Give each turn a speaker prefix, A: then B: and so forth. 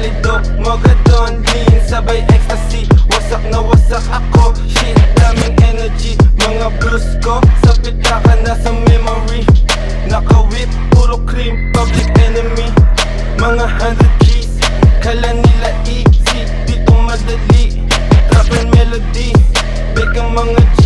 A: palidok mo Lean sabay ecstasy Wasak na wasak ako Shit daming energy. Mga blues ko Sa pitaka na sa memory. Nakawit puro cream Public enemy. Mga 100 keys, Kala nila easy? Dito madali. Trap and melody bake ang mga G's